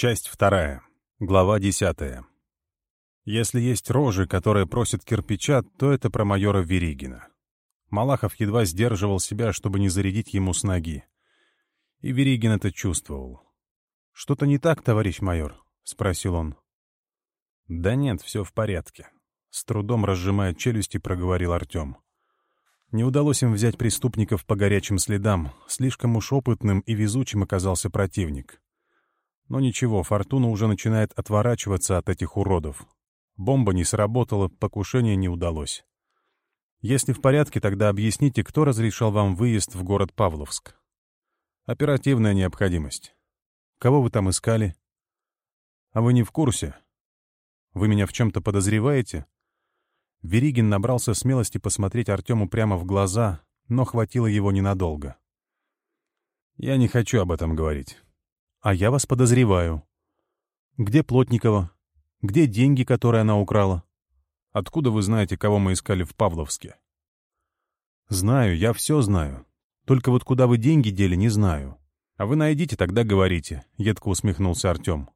Часть вторая. Глава десятая. Если есть рожи, которые просят кирпича, то это про майора Веригина. Малахов едва сдерживал себя, чтобы не зарядить ему с ноги. И Веригин это чувствовал. «Что-то не так, товарищ майор?» — спросил он. «Да нет, все в порядке», — с трудом разжимая челюсти, проговорил Артем. Не удалось им взять преступников по горячим следам, слишком уж опытным и везучим оказался противник. Но ничего, фортуна уже начинает отворачиваться от этих уродов. Бомба не сработала, покушение не удалось. Если в порядке, тогда объясните, кто разрешал вам выезд в город Павловск. Оперативная необходимость. Кого вы там искали? А вы не в курсе? Вы меня в чем-то подозреваете? Веригин набрался смелости посмотреть Артему прямо в глаза, но хватило его ненадолго. Я не хочу об этом говорить а я вас подозреваю. Где Плотникова? Где деньги, которые она украла? Откуда вы знаете, кого мы искали в Павловске? Знаю, я все знаю. Только вот куда вы деньги дели, не знаю. А вы найдите, тогда говорите, — едко усмехнулся Артем.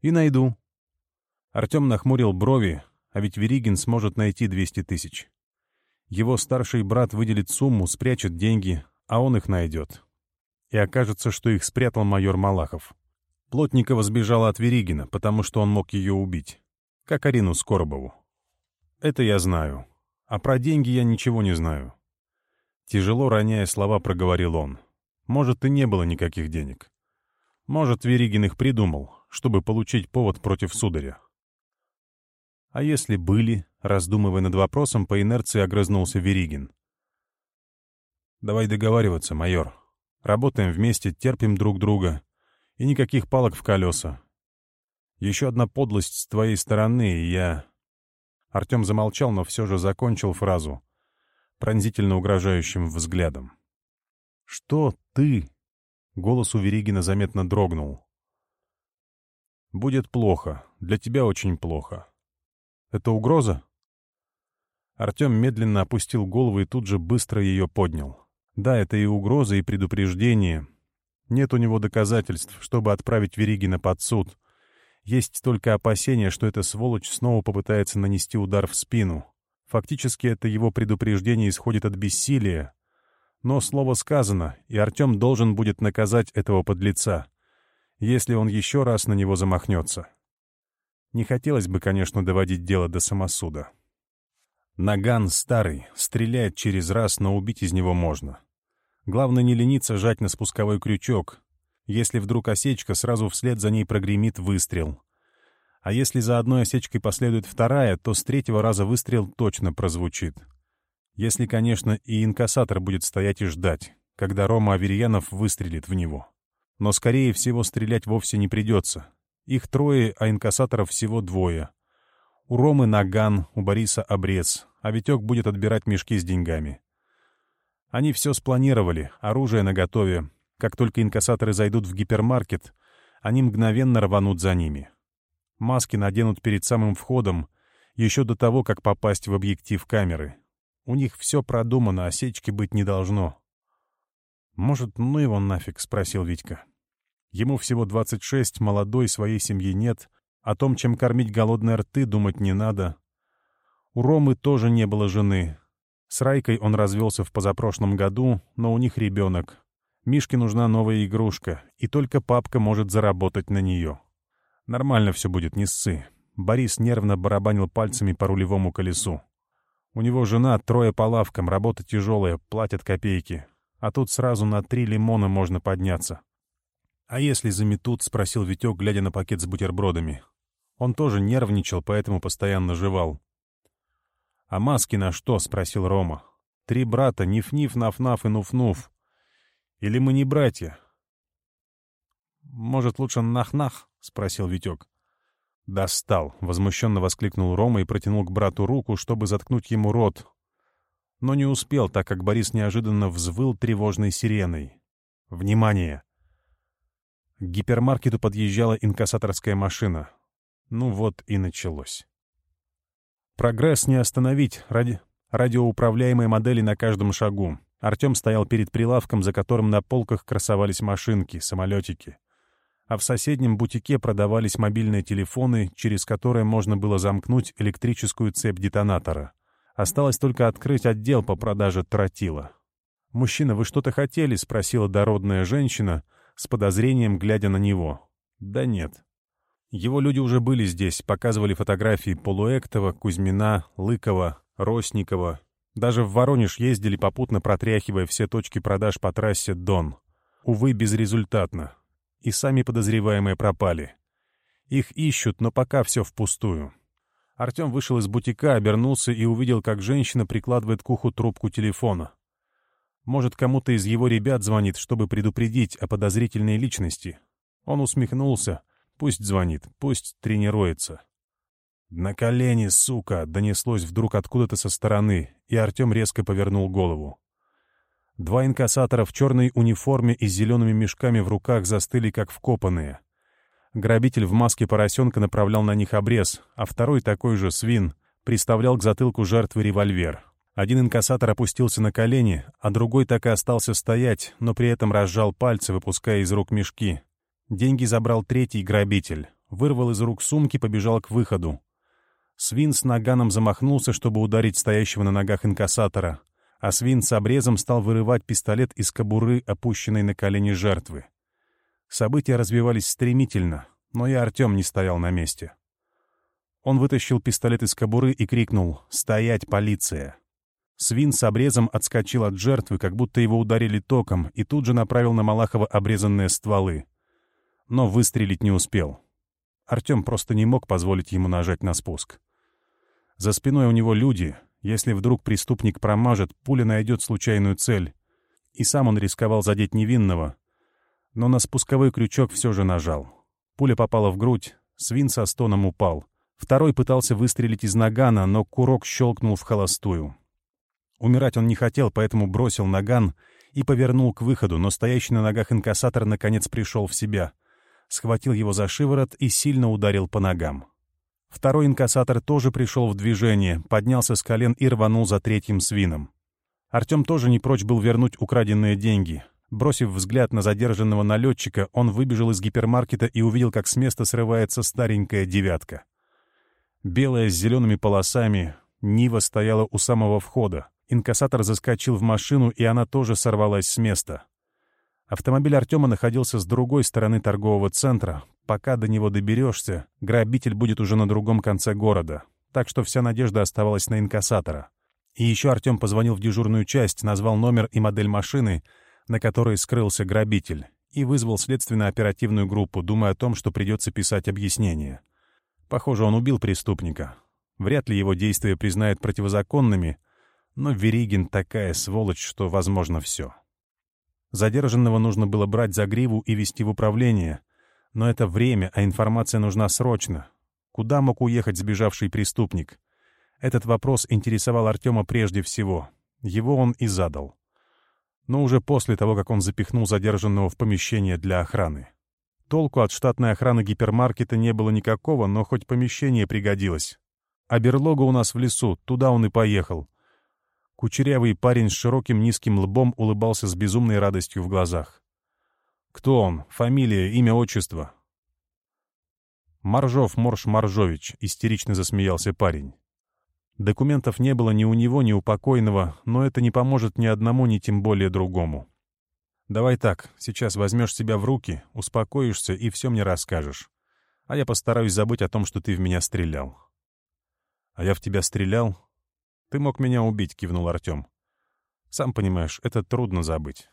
И найду. Артем нахмурил брови, а ведь Веригин сможет найти 200 тысяч. Его старший брат выделит сумму, спрячет деньги, а он их найдет и окажется, что их спрятал майор Малахов. Плотникова сбежала от Веригина, потому что он мог ее убить. Как Арину Скоробову. Это я знаю. А про деньги я ничего не знаю. Тяжело роняя слова, проговорил он. Может, и не было никаких денег. Может, Веригин их придумал, чтобы получить повод против сударя. А если были, раздумывая над вопросом, по инерции огрызнулся Веригин. «Давай договариваться, майор», Работаем вместе, терпим друг друга. И никаких палок в колеса. Еще одна подлость с твоей стороны, и я...» Артем замолчал, но все же закончил фразу пронзительно угрожающим взглядом. «Что ты?» — голос у Веригина заметно дрогнул. «Будет плохо. Для тебя очень плохо. Это угроза?» Артем медленно опустил голову и тут же быстро ее поднял. Да, это и угроза, и предупреждение. Нет у него доказательств, чтобы отправить Веригина под суд. Есть только опасение, что эта сволочь снова попытается нанести удар в спину. Фактически это его предупреждение исходит от бессилия. Но слово сказано, и Артем должен будет наказать этого подлеца, если он еще раз на него замахнется. Не хотелось бы, конечно, доводить дело до самосуда. Наган старый, стреляет через раз, но убить из него можно. Главное не лениться жать на спусковой крючок. Если вдруг осечка, сразу вслед за ней прогремит выстрел. А если за одной осечкой последует вторая, то с третьего раза выстрел точно прозвучит. Если, конечно, и инкассатор будет стоять и ждать, когда Рома Аверьянов выстрелит в него. Но, скорее всего, стрелять вовсе не придется. Их трое, а инкассаторов всего двое — у Ромы наган, у Бориса обрез, а Витек будет отбирать мешки с деньгами. Они все спланировали, оружие наготове. Как только инкассаторы зайдут в гипермаркет, они мгновенно рванут за ними. Маски наденут перед самым входом, еще до того, как попасть в объектив камеры. У них все продумано, осечки быть не должно. «Может, ну его нафиг?» — спросил Витька. Ему всего 26, молодой, своей семьи нет — о том, чем кормить голодные рты, думать не надо. У Ромы тоже не было жены. С Райкой он развелся в позапрошлом году, но у них ребенок. Мишке нужна новая игрушка, и только папка может заработать на нее. Нормально все будет, не ссы. Борис нервно барабанил пальцами по рулевому колесу. У него жена, трое по лавкам, работа тяжелая, платят копейки. А тут сразу на три лимона можно подняться. «А если заметут?» — спросил Витек, глядя на пакет с бутербродами. Он тоже нервничал, поэтому постоянно жевал. «А маски на что?» — спросил Рома. «Три брата, Ниф-Ниф, Наф-Наф и Нуф-Нуф. Или мы не братья?» «Может, лучше Нах-Нах?» — спросил Витек. «Достал!» — возмущенно воскликнул Рома и протянул к брату руку, чтобы заткнуть ему рот. Но не успел, так как Борис неожиданно взвыл тревожной сиреной. «Внимание!» К гипермаркету подъезжала инкассаторская машина. Ну вот и началось. Прогресс не остановить ради радиоуправляемой модели на каждом шагу. Артем стоял перед прилавком, за которым на полках красовались машинки, самолетики. А в соседнем бутике продавались мобильные телефоны, через которые можно было замкнуть электрическую цепь детонатора. Осталось только открыть отдел по продаже тротила. «Мужчина, вы что-то хотели?» — спросила дородная женщина, с подозрением глядя на него. «Да нет», его люди уже были здесь, показывали фотографии Полуэктова, Кузьмина, Лыкова, Росникова. Даже в Воронеж ездили, попутно протряхивая все точки продаж по трассе «Дон». Увы, безрезультатно. И сами подозреваемые пропали. Их ищут, но пока все впустую. Артем вышел из бутика, обернулся и увидел, как женщина прикладывает к уху трубку телефона. Может, кому-то из его ребят звонит, чтобы предупредить о подозрительной личности. Он усмехнулся — Пусть звонит, пусть тренируется. «На колени, сука!» — донеслось вдруг откуда-то со стороны, и Артем резко повернул голову. Два инкассатора в черной униформе и с зелеными мешками в руках застыли, как вкопанные. Грабитель в маске поросенка направлял на них обрез, а второй такой же свин приставлял к затылку жертвы револьвер. Один инкассатор опустился на колени, а другой так и остался стоять, но при этом разжал пальцы, выпуская из рук мешки. Деньги забрал третий грабитель. Вырвал из рук сумки, побежал к выходу. Свин с наганом замахнулся, чтобы ударить стоящего на ногах инкассатора. А свин с обрезом стал вырывать пистолет из кобуры, опущенной на колени жертвы. События развивались стремительно, но и Артем не стоял на месте. Он вытащил пистолет из кобуры и крикнул «Стоять, полиция!». Свин с обрезом отскочил от жертвы, как будто его ударили током, и тут же направил на Малахова обрезанные стволы но выстрелить не успел. Артём просто не мог позволить ему нажать на спуск. За спиной у него люди. Если вдруг преступник промажет, пуля найдет случайную цель. И сам он рисковал задеть невинного. Но на спусковой крючок все же нажал. Пуля попала в грудь, свин со стоном упал. Второй пытался выстрелить из нагана, но курок щелкнул в холостую. Умирать он не хотел, поэтому бросил наган и повернул к выходу, но стоящий на ногах инкассатор наконец пришел в себя — схватил его за шиворот и сильно ударил по ногам. Второй инкассатор тоже пришел в движение, поднялся с колен и рванул за третьим свином. Артем тоже не прочь был вернуть украденные деньги. Бросив взгляд на задержанного налетчика, он выбежал из гипермаркета и увидел, как с места срывается старенькая «девятка». Белая с зелеными полосами, Нива стояла у самого входа. Инкассатор заскочил в машину, и она тоже сорвалась с места. Автомобиль Артема находился с другой стороны торгового центра. Пока до него доберешься, грабитель будет уже на другом конце города. Так что вся надежда оставалась на инкассатора. И еще Артем позвонил в дежурную часть, назвал номер и модель машины, на которой скрылся грабитель, и вызвал следственно-оперативную группу, думая о том, что придется писать объяснение. Похоже, он убил преступника. Вряд ли его действия признают противозаконными, но Веригин такая сволочь, что возможно все. Задержанного нужно было брать за гриву и вести в управление. Но это время, а информация нужна срочно. Куда мог уехать сбежавший преступник? Этот вопрос интересовал Артема прежде всего. Его он и задал. Но уже после того, как он запихнул задержанного в помещение для охраны. Толку от штатной охраны гипермаркета не было никакого, но хоть помещение пригодилось. А берлога у нас в лесу, туда он и поехал. Кучерявый парень с широким низким лбом улыбался с безумной радостью в глазах. «Кто он? Фамилия, имя, отчество?» Маржов Морш Маржович. — истерично засмеялся парень. Документов не было ни у него, ни у покойного, но это не поможет ни одному, ни тем более другому. «Давай так, сейчас возьмешь себя в руки, успокоишься и все мне расскажешь. А я постараюсь забыть о том, что ты в меня стрелял». «А я в тебя стрелял?» Ты мог меня убить», — кивнул Артем. «Сам понимаешь, это трудно забыть».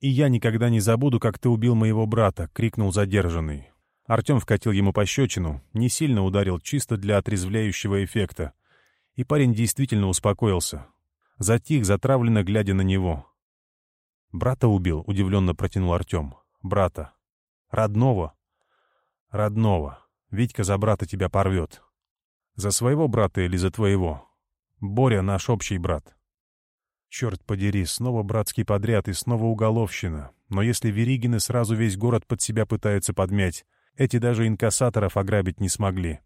«И я никогда не забуду, как ты убил моего брата», — крикнул задержанный. Артем вкатил ему пощечину, не сильно ударил чисто для отрезвляющего эффекта. И парень действительно успокоился. Затих, затравленно глядя на него. «Брата убил», — удивленно протянул Артем. «Брата. Родного?» «Родного. Витька за брата тебя порвет. За своего брата или за твоего?» Боря — наш общий брат. Черт подери, снова братский подряд и снова уголовщина. Но если Веригины сразу весь город под себя пытаются подмять, эти даже инкассаторов ограбить не смогли.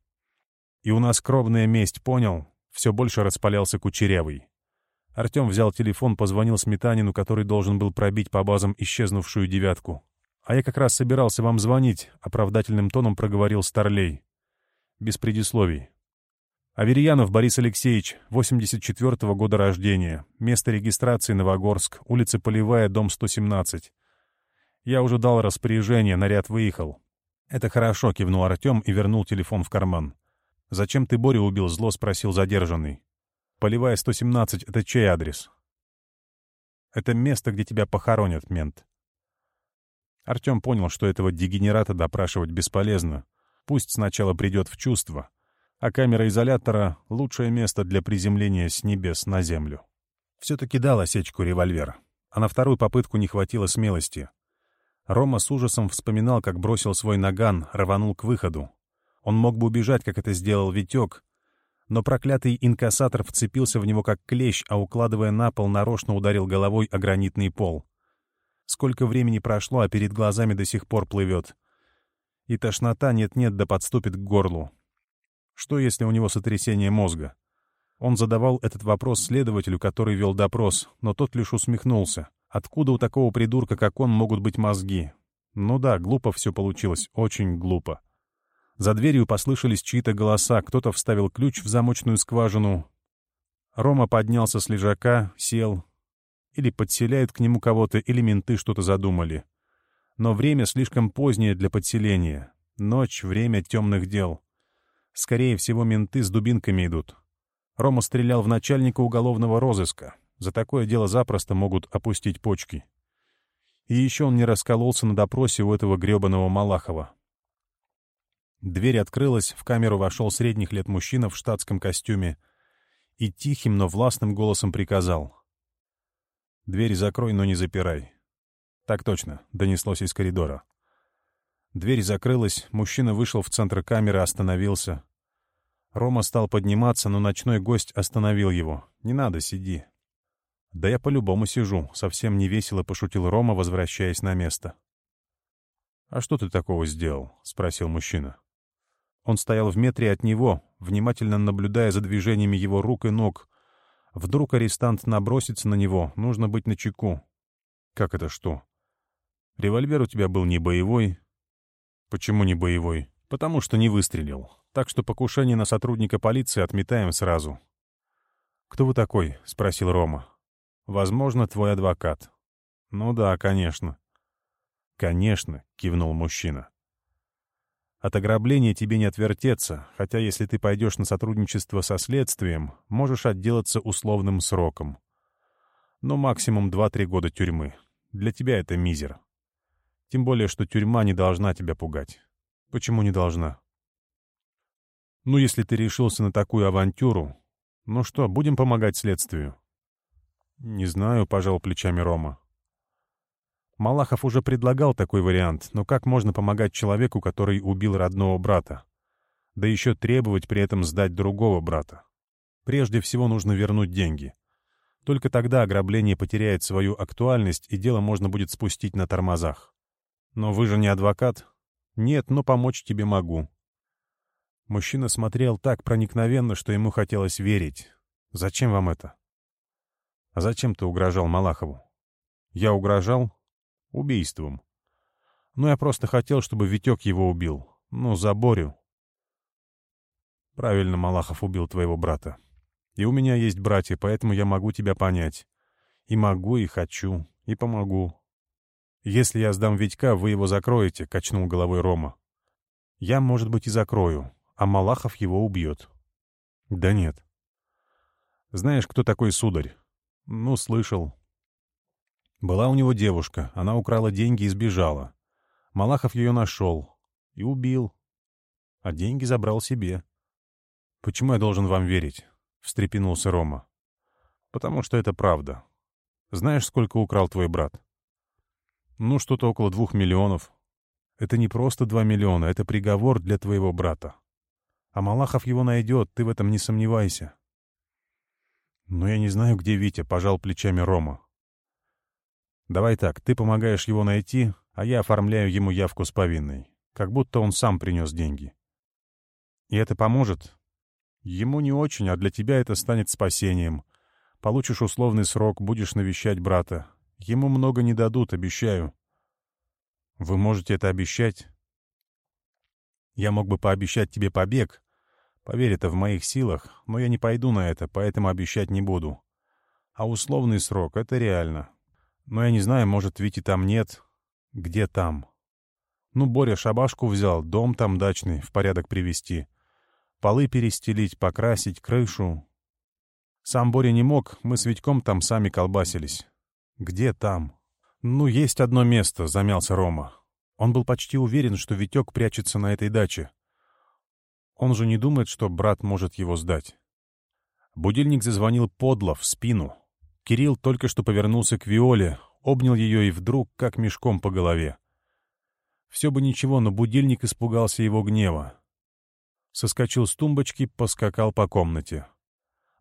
И у нас кровная месть, понял? Все больше распалялся Кучерявый. Артем взял телефон, позвонил Сметанину, который должен был пробить по базам исчезнувшую девятку. «А я как раз собирался вам звонить», — оправдательным тоном проговорил Старлей. Без предисловий. Аверьянов Борис Алексеевич, 84-го года рождения. Место регистрации Новогорск, улица Полевая, дом 117. Я уже дал распоряжение, наряд выехал. Это хорошо, кивнул Артем и вернул телефон в карман. Зачем ты Боря, убил, зло спросил задержанный. Полевая, 117, это чей адрес? Это место, где тебя похоронят, мент. Артем понял, что этого дегенерата допрашивать бесполезно. Пусть сначала придет в чувство, а камера изолятора — лучшее место для приземления с небес на землю. Все-таки дал осечку револьвер, а на вторую попытку не хватило смелости. Рома с ужасом вспоминал, как бросил свой наган, рванул к выходу. Он мог бы убежать, как это сделал Витек, но проклятый инкассатор вцепился в него как клещ, а укладывая на пол, нарочно ударил головой о гранитный пол. Сколько времени прошло, а перед глазами до сих пор плывет. И тошнота нет-нет да подступит к горлу. Что, если у него сотрясение мозга? Он задавал этот вопрос следователю, который вел допрос, но тот лишь усмехнулся. Откуда у такого придурка, как он, могут быть мозги? Ну да, глупо все получилось, очень глупо. За дверью послышались чьи-то голоса, кто-то вставил ключ в замочную скважину. Рома поднялся с лежака, сел. Или подселяют к нему кого-то, или менты что-то задумали. Но время слишком позднее для подселения. Ночь — время темных дел. Скорее всего, менты с дубинками идут. Рома стрелял в начальника уголовного розыска. За такое дело запросто могут опустить почки. И еще он не раскололся на допросе у этого грёбаного Малахова. Дверь открылась, в камеру вошел средних лет мужчина в штатском костюме и тихим, но властным голосом приказал. «Дверь закрой, но не запирай». «Так точно», — донеслось из коридора. Дверь закрылась, мужчина вышел в центр камеры, остановился. Рома стал подниматься, но ночной гость остановил его. «Не надо, сиди». «Да я по-любому сижу», — совсем невесело пошутил Рома, возвращаясь на место. «А что ты такого сделал?» — спросил мужчина. Он стоял в метре от него, внимательно наблюдая за движениями его рук и ног. Вдруг арестант набросится на него, нужно быть начеку. «Как это что?» «Револьвер у тебя был не боевой, Почему не боевой? Потому что не выстрелил. Так что покушение на сотрудника полиции отметаем сразу. «Кто вы такой?» — спросил Рома. «Возможно, твой адвокат». «Ну да, конечно». «Конечно», — кивнул мужчина. От ограбления тебе не отвертеться, хотя если ты пойдешь на сотрудничество со следствием, можешь отделаться условным сроком. Но максимум 2-3 года тюрьмы. Для тебя это мизер. Тем более, что тюрьма не должна тебя пугать. Почему не должна? Ну, если ты решился на такую авантюру, ну что, будем помогать следствию? Не знаю, пожал плечами Рома. Малахов уже предлагал такой вариант, но как можно помогать человеку, который убил родного брата? Да еще требовать при этом сдать другого брата. Прежде всего нужно вернуть деньги. Только тогда ограбление потеряет свою актуальность, и дело можно будет спустить на тормозах. Но вы же не адвокат. Нет, но помочь тебе могу. Мужчина смотрел так проникновенно, что ему хотелось верить. Зачем вам это? А зачем ты угрожал Малахову? Я угрожал? Убийством. Ну я просто хотел, чтобы Витек его убил. Ну, за Борю. Правильно, Малахов убил твоего брата. И у меня есть братья, поэтому я могу тебя понять. И могу, и хочу, и помогу. «Если я сдам Витька, вы его закроете», — качнул головой Рома. «Я, может быть, и закрою, а Малахов его убьет». «Да нет». «Знаешь, кто такой сударь?» «Ну, слышал». Была у него девушка, она украла деньги и сбежала. Малахов ее нашел и убил. А деньги забрал себе. «Почему я должен вам верить?» — встрепенулся Рома. «Потому что это правда. Знаешь, сколько украл твой брат?» Ну, что-то около двух миллионов. Это не просто два миллиона, это приговор для твоего брата. А Малахов его найдет, ты в этом не сомневайся. Но я не знаю, где Витя, пожал плечами Рома. Давай так, ты помогаешь его найти, а я оформляю ему явку с повинной. Как будто он сам принес деньги. И это поможет? Ему не очень, а для тебя это станет спасением. Получишь условный срок, будешь навещать брата. Ему много не дадут, обещаю. Вы можете это обещать? Я мог бы пообещать тебе побег. Поверь, это в моих силах, но я не пойду на это, поэтому обещать не буду. А условный срок — это реально. Но я не знаю, может, Вити там нет. Где там? Ну, Боря шабашку взял, дом там дачный, в порядок привести. Полы перестелить, покрасить, крышу. Сам Боря не мог, мы с Витьком там сами колбасились. «Где там?» «Ну, есть одно место», — замялся Рома. Он был почти уверен, что Витек прячется на этой даче. Он же не думает, что брат может его сдать. Будильник зазвонил подло, в спину. Кирилл только что повернулся к Виоле, обнял ее и вдруг как мешком по голове. Все бы ничего, но будильник испугался его гнева. Соскочил с тумбочки, поскакал по комнате.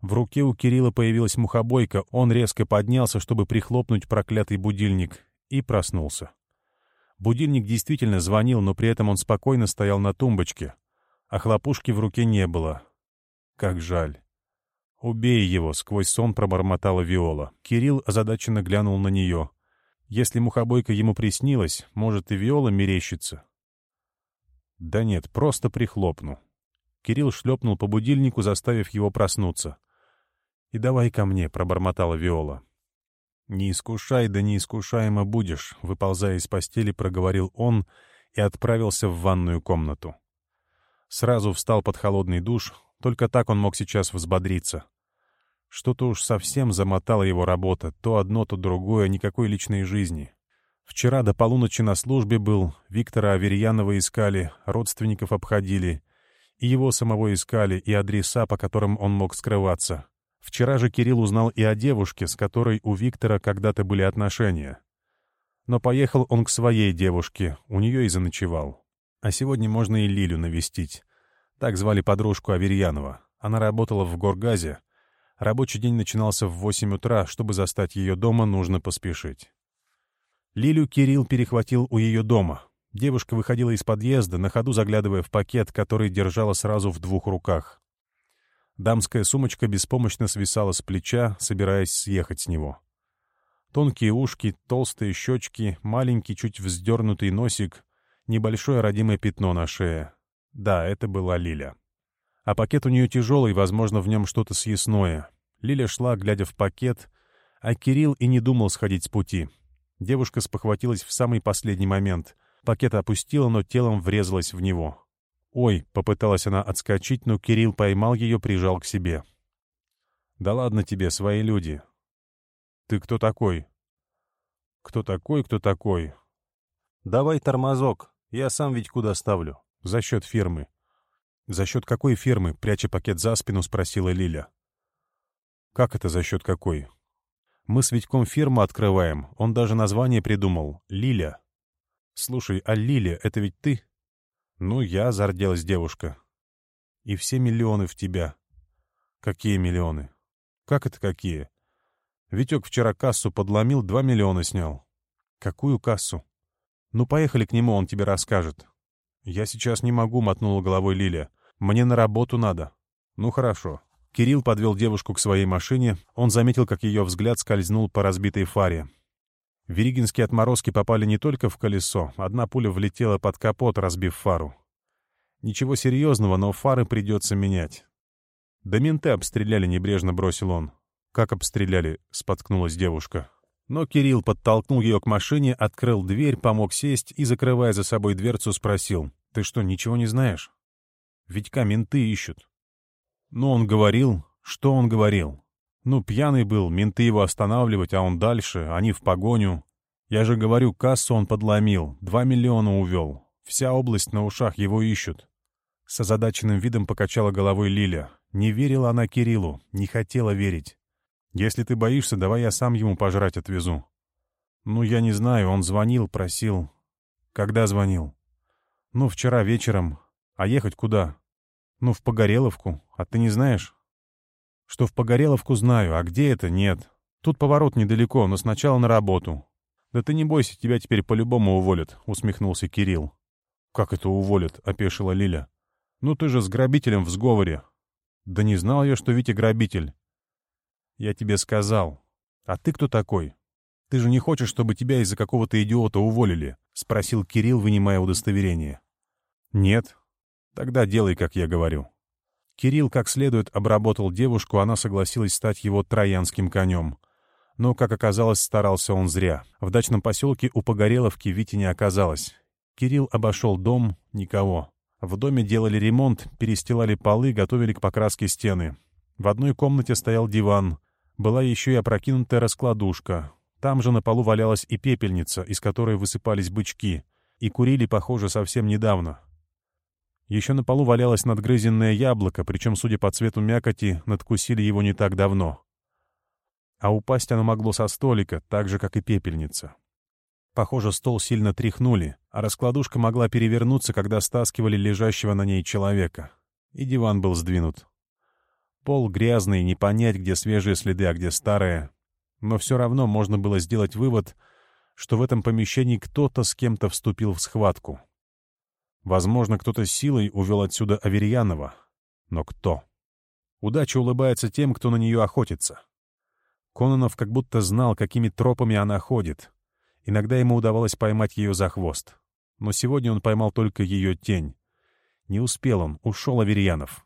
В руке у Кирилла появилась мухобойка, он резко поднялся, чтобы прихлопнуть проклятый будильник, и проснулся. Будильник действительно звонил, но при этом он спокойно стоял на тумбочке, а хлопушки в руке не было. Как жаль. «Убей его!» — сквозь сон пробормотала Виола. Кирилл озадаченно глянул на нее. «Если мухобойка ему приснилась, может, и Виола мерещится?» «Да нет, просто прихлопну». Кирилл шлепнул по будильнику, заставив его проснуться и давай ко мне», — пробормотала Виола. «Не искушай, да не неискушаемо будешь», — выползая из постели, проговорил он и отправился в ванную комнату. Сразу встал под холодный душ, только так он мог сейчас взбодриться. Что-то уж совсем замотала его работа, то одно, то другое, никакой личной жизни. Вчера до полуночи на службе был, Виктора Аверьянова искали, родственников обходили, и его самого искали, и адреса, по которым он мог скрываться. Вчера же Кирилл узнал и о девушке, с которой у Виктора когда-то были отношения. Но поехал он к своей девушке, у нее и заночевал. А сегодня можно и Лилю навестить. Так звали подружку Аверьянова. Она работала в Горгазе. Рабочий день начинался в 8 утра, чтобы застать ее дома, нужно поспешить. Лилю Кирилл перехватил у ее дома. Девушка выходила из подъезда, на ходу заглядывая в пакет, который держала сразу в двух руках. Дамская сумочка беспомощно свисала с плеча, собираясь съехать с него. Тонкие ушки, толстые щечки, маленький чуть вздернутый носик, небольшое родимое пятно на шее. Да, это была Лиля. А пакет у нее тяжелый, возможно, в нем что-то съестное. Лиля шла, глядя в пакет, а Кирилл и не думал сходить с пути. Девушка спохватилась в самый последний момент. Пакет опустила, но телом врезалась в него. «Ой!» — попыталась она отскочить, но Кирилл поймал ее, прижал к себе. «Да ладно тебе, свои люди!» «Ты кто такой?» «Кто такой, кто такой?» «Давай тормозок, я сам ведь куда ставлю». «За счет фирмы». «За счет какой фирмы?» — пряча пакет за спину, спросила Лиля. «Как это за счет какой?» «Мы с Витьком фирму открываем, он даже название придумал. Лиля». «Слушай, а Лиля — это ведь ты?» «Ну, я», — зарделась девушка. «И все миллионы в тебя». «Какие миллионы?» «Как это какие?» «Витек вчера кассу подломил, два миллиона снял». «Какую кассу?» «Ну, поехали к нему, он тебе расскажет». «Я сейчас не могу», — мотнула головой Лиля. «Мне на работу надо». «Ну, хорошо». Кирилл подвел девушку к своей машине. Он заметил, как ее взгляд скользнул по разбитой фаре. Веригинские отморозки попали не только в колесо, одна пуля влетела под капот, разбив фару. Ничего серьезного, но фары придется менять. «Да менты обстреляли», — небрежно бросил он. «Как обстреляли?» — споткнулась девушка. Но Кирилл подтолкнул ее к машине, открыл дверь, помог сесть и, закрывая за собой дверцу, спросил. «Ты что, ничего не знаешь?» «Ведька менты ищут». Но он говорил, что он говорил. Ну, пьяный был, менты его останавливать, а он дальше, они в погоню. Я же говорю, кассу он подломил, два миллиона увел. Вся область на ушах его ищут». С озадаченным видом покачала головой Лиля. Не верила она Кириллу, не хотела верить. «Если ты боишься, давай я сам ему пожрать отвезу». «Ну, я не знаю, он звонил, просил». «Когда звонил?» «Ну, вчера вечером. А ехать куда?» «Ну, в Погореловку. А ты не знаешь?» что в Погореловку знаю, а где это — нет. Тут поворот недалеко, но сначала на работу. Да ты не бойся, тебя теперь по-любому уволят», — усмехнулся Кирилл. «Как это уволят?» — опешила Лиля. «Ну ты же с грабителем в сговоре». «Да не знал я, что Витя грабитель». «Я тебе сказал. А ты кто такой? Ты же не хочешь, чтобы тебя из-за какого-то идиота уволили?» — спросил Кирилл, вынимая удостоверение. «Нет. Тогда делай, как я говорю». Кирилл как следует обработал девушку, она согласилась стать его троянским конем. Но, как оказалось, старался он зря. В дачном поселке у Погореловки Вити не оказалось. Кирилл обошел дом, никого. В доме делали ремонт, перестилали полы, готовили к покраске стены. В одной комнате стоял диван. Была еще и опрокинутая раскладушка. Там же на полу валялась и пепельница, из которой высыпались бычки. И курили, похоже, совсем недавно. Еще на полу валялось надгрызенное яблоко, причем, судя по цвету мякоти, надкусили его не так давно. А упасть оно могло со столика, так же, как и пепельница. Похоже, стол сильно тряхнули, а раскладушка могла перевернуться, когда стаскивали лежащего на ней человека. И диван был сдвинут. Пол грязный, не понять, где свежие следы, а где старые. Но все равно можно было сделать вывод, что в этом помещении кто-то с кем-то вступил в схватку. Возможно, кто-то силой увел отсюда Аверьянова. Но кто? Удача улыбается тем, кто на нее охотится. Кононов как будто знал, какими тропами она ходит. Иногда ему удавалось поймать ее за хвост. Но сегодня он поймал только ее тень. Не успел он, ушел Аверьянов.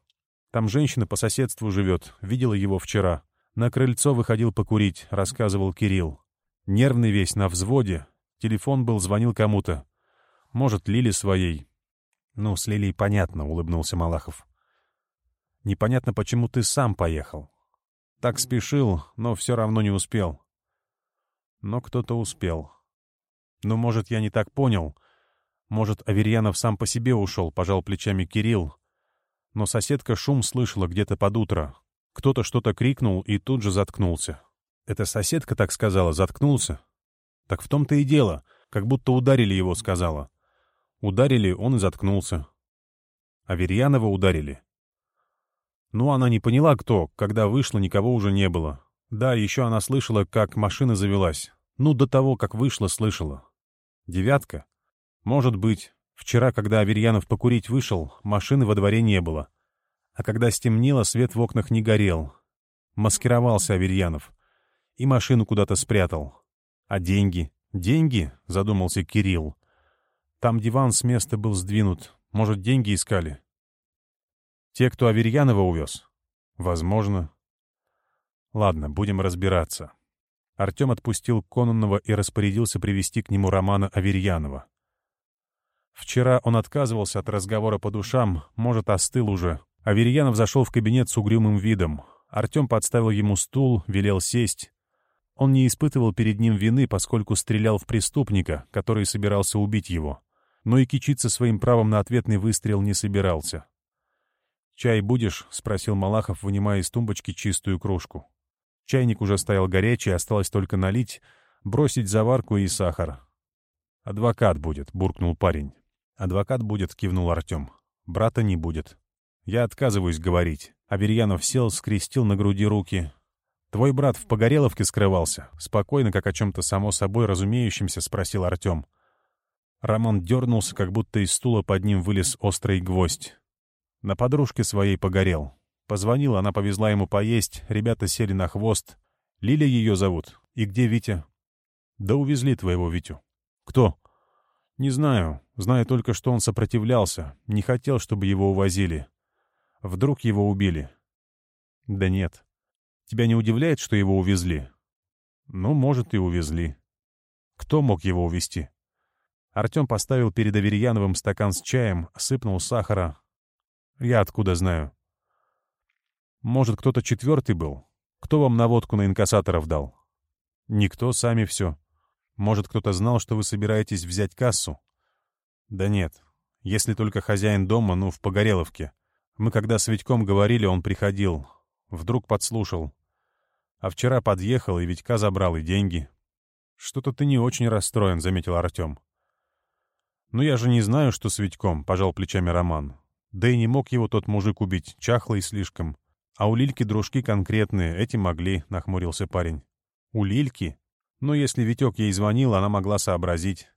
Там женщина по соседству живет, видела его вчера. На крыльцо выходил покурить, рассказывал Кирилл. Нервный весь, на взводе. Телефон был, звонил кому-то. Может, Лили своей, «Ну, с Лилией понятно», — улыбнулся Малахов. «Непонятно, почему ты сам поехал. Так спешил, но все равно не успел». Но кто-то успел. «Ну, может, я не так понял. Может, Аверьянов сам по себе ушел», — пожал плечами Кирилл. Но соседка шум слышала где-то под утро. Кто-то что-то крикнул и тут же заткнулся. «Это соседка так сказала, заткнулся?» «Так в том-то и дело. Как будто ударили его», — сказала. Ударили, он и заткнулся. А Верьянова ударили. Ну, она не поняла, кто. Когда вышла, никого уже не было. Да, еще она слышала, как машина завелась. Ну, до того, как вышла, слышала. Девятка? Может быть. Вчера, когда Аверьянов покурить вышел, машины во дворе не было. А когда стемнело, свет в окнах не горел. Маскировался Аверьянов. И машину куда-то спрятал. А деньги? Деньги? Задумался Кирилл. Там диван с места был сдвинут. Может, деньги искали? Те, кто Аверьянова увез? Возможно. Ладно, будем разбираться. Артем отпустил Кононова и распорядился привести к нему Романа Аверьянова. Вчера он отказывался от разговора по душам, может, остыл уже. Аверьянов зашел в кабинет с угрюмым видом. Артем подставил ему стул, велел сесть. Он не испытывал перед ним вины, поскольку стрелял в преступника, который собирался убить его но и кичиться своим правом на ответный выстрел не собирался. «Чай будешь?» — спросил Малахов, вынимая из тумбочки чистую кружку. Чайник уже стоял горячий, осталось только налить, бросить заварку и сахар. «Адвокат будет», — буркнул парень. «Адвокат будет», — кивнул Артем. «Брата не будет». «Я отказываюсь говорить». Аверьянов сел, скрестил на груди руки. «Твой брат в Погореловке скрывался?» Спокойно, как о чем-то само собой разумеющемся, спросил Артем. Роман дернулся, как будто из стула под ним вылез острый гвоздь. На подружке своей погорел. Позвонил, она повезла ему поесть, ребята сели на хвост. Лиля ее зовут. И где Витя? Да увезли твоего Витю. Кто? Не знаю. Знаю только, что он сопротивлялся. Не хотел, чтобы его увозили. Вдруг его убили. Да нет. Тебя не удивляет, что его увезли? Ну, может, и увезли. Кто мог его увезти? Артем поставил перед Аверьяновым стакан с чаем, сыпнул сахара. «Я откуда знаю?» «Может, кто-то четвертый был? Кто вам наводку на инкассаторов дал?» «Никто, сами все. Может, кто-то знал, что вы собираетесь взять кассу?» «Да нет. Если только хозяин дома, ну, в Погореловке. Мы когда с Витьком говорили, он приходил. Вдруг подслушал. А вчера подъехал, и Витька забрал и деньги». «Что-то ты не очень расстроен», — заметил Артем. «Ну я же не знаю, что с Витьком», — пожал плечами Роман. «Да и не мог его тот мужик убить, чахлый слишком. А у Лильки дружки конкретные, эти могли», — нахмурился парень. «У Лильки?» «Ну, если Витек ей звонил, она могла сообразить.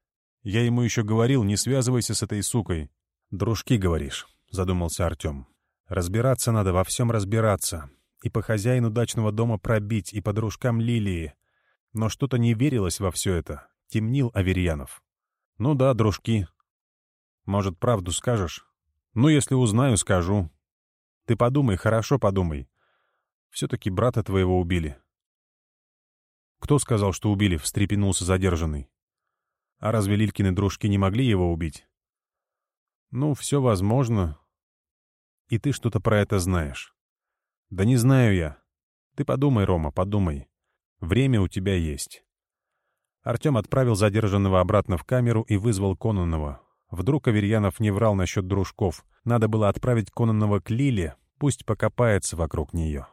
Я ему еще говорил, не связывайся с этой сукой». «Дружки, говоришь», — задумался Артем. «Разбираться надо, во всем разбираться. И по хозяину дачного дома пробить, и по дружкам Лилии. Но что-то не верилось во все это. Темнил Аверьянов. Ну да, дружки. Может, правду скажешь? Ну, если узнаю, скажу. Ты подумай, хорошо подумай. Все-таки брата твоего убили. Кто сказал, что убили? Встрепенулся задержанный. А разве Лилькины дружки не могли его убить? Ну, все возможно. И ты что-то про это знаешь. Да не знаю я. Ты подумай, Рома, подумай. Время у тебя есть. Артем отправил задержанного обратно в камеру и вызвал Кононова. Вдруг Аверьянов не врал насчет дружков. Надо было отправить Кононова к Лиле, пусть покопается вокруг нее.